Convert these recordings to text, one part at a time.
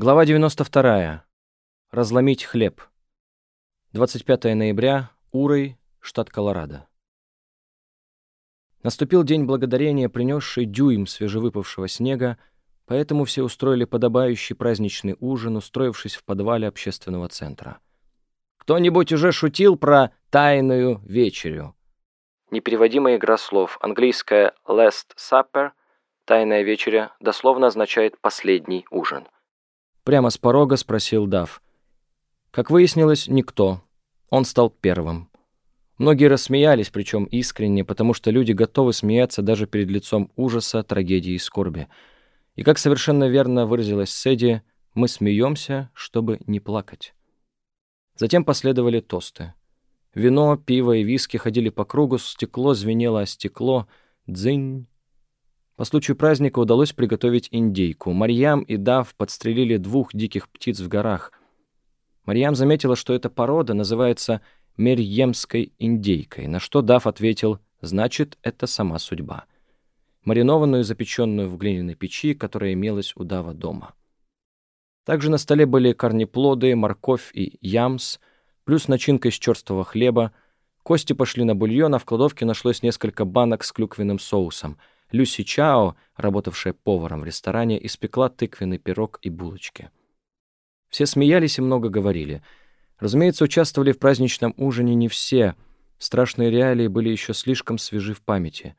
Глава 92. Разломить хлеб. 25 ноября. Урой, штат Колорадо. Наступил день благодарения, принесший дюйм свежевыпавшего снега, поэтому все устроили подобающий праздничный ужин, устроившись в подвале общественного центра. «Кто-нибудь уже шутил про тайную вечерю?» Непереводимая игра слов. Английская «last supper» — «тайная вечеря» дословно означает «последний ужин». Прямо с порога спросил Дав. Как выяснилось, никто. Он стал первым. Многие рассмеялись, причем искренне, потому что люди готовы смеяться даже перед лицом ужаса, трагедии и скорби. И как совершенно верно выразилась Сэдди, мы смеемся, чтобы не плакать. Затем последовали тосты. Вино, пиво и виски ходили по кругу, стекло звенело о стекло, дзынь, по случаю праздника удалось приготовить индейку. Марьям и Дав подстрелили двух диких птиц в горах. Марьям заметила, что эта порода называется мерьемской индейкой, на что Дав ответил «значит, это сама судьба». Маринованную, запеченную в глиняной печи, которая имелась у Дава дома. Также на столе были корнеплоды, морковь и ямс, плюс начинка из черствого хлеба. Кости пошли на бульон, а в кладовке нашлось несколько банок с клюквенным соусом — Люси Чао, работавшая поваром в ресторане, испекла тыквенный пирог и булочки. Все смеялись и много говорили. Разумеется, участвовали в праздничном ужине не все. Страшные реалии были еще слишком свежи в памяти.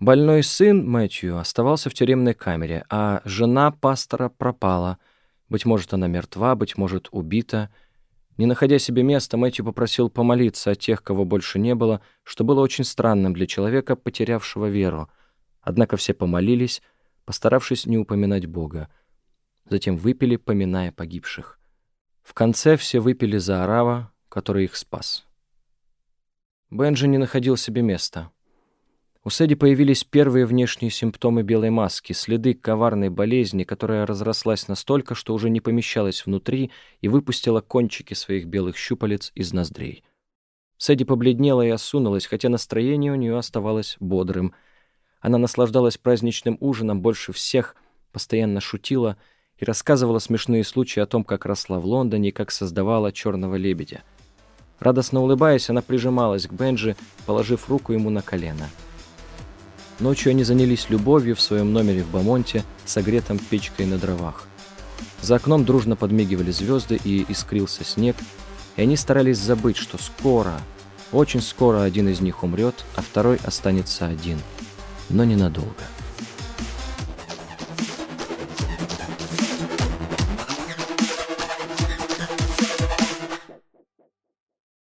Больной сын Мэтью оставался в тюремной камере, а жена пастора пропала. Быть может, она мертва, быть может, убита. Не находя себе места, Мэтью попросил помолиться о тех, кого больше не было, что было очень странным для человека, потерявшего веру — Однако все помолились, постаравшись не упоминать Бога. Затем выпили, поминая погибших. В конце все выпили за Арава, который их спас. Бенджи не находил себе места. У Сэдди появились первые внешние симптомы белой маски, следы коварной болезни, которая разрослась настолько, что уже не помещалась внутри и выпустила кончики своих белых щупалец из ноздрей. Сэдди побледнела и осунулась, хотя настроение у нее оставалось бодрым — она наслаждалась праздничным ужином больше всех, постоянно шутила и рассказывала смешные случаи о том, как росла в Лондоне и как создавала черного лебедя. Радостно улыбаясь, она прижималась к Бенджи, положив руку ему на колено. Ночью они занялись любовью в своем номере в Бамонте, согретом печкой на дровах. За окном дружно подмигивали звезды и искрился снег, и они старались забыть, что скоро, очень скоро один из них умрет, а второй останется один – но ненадолго.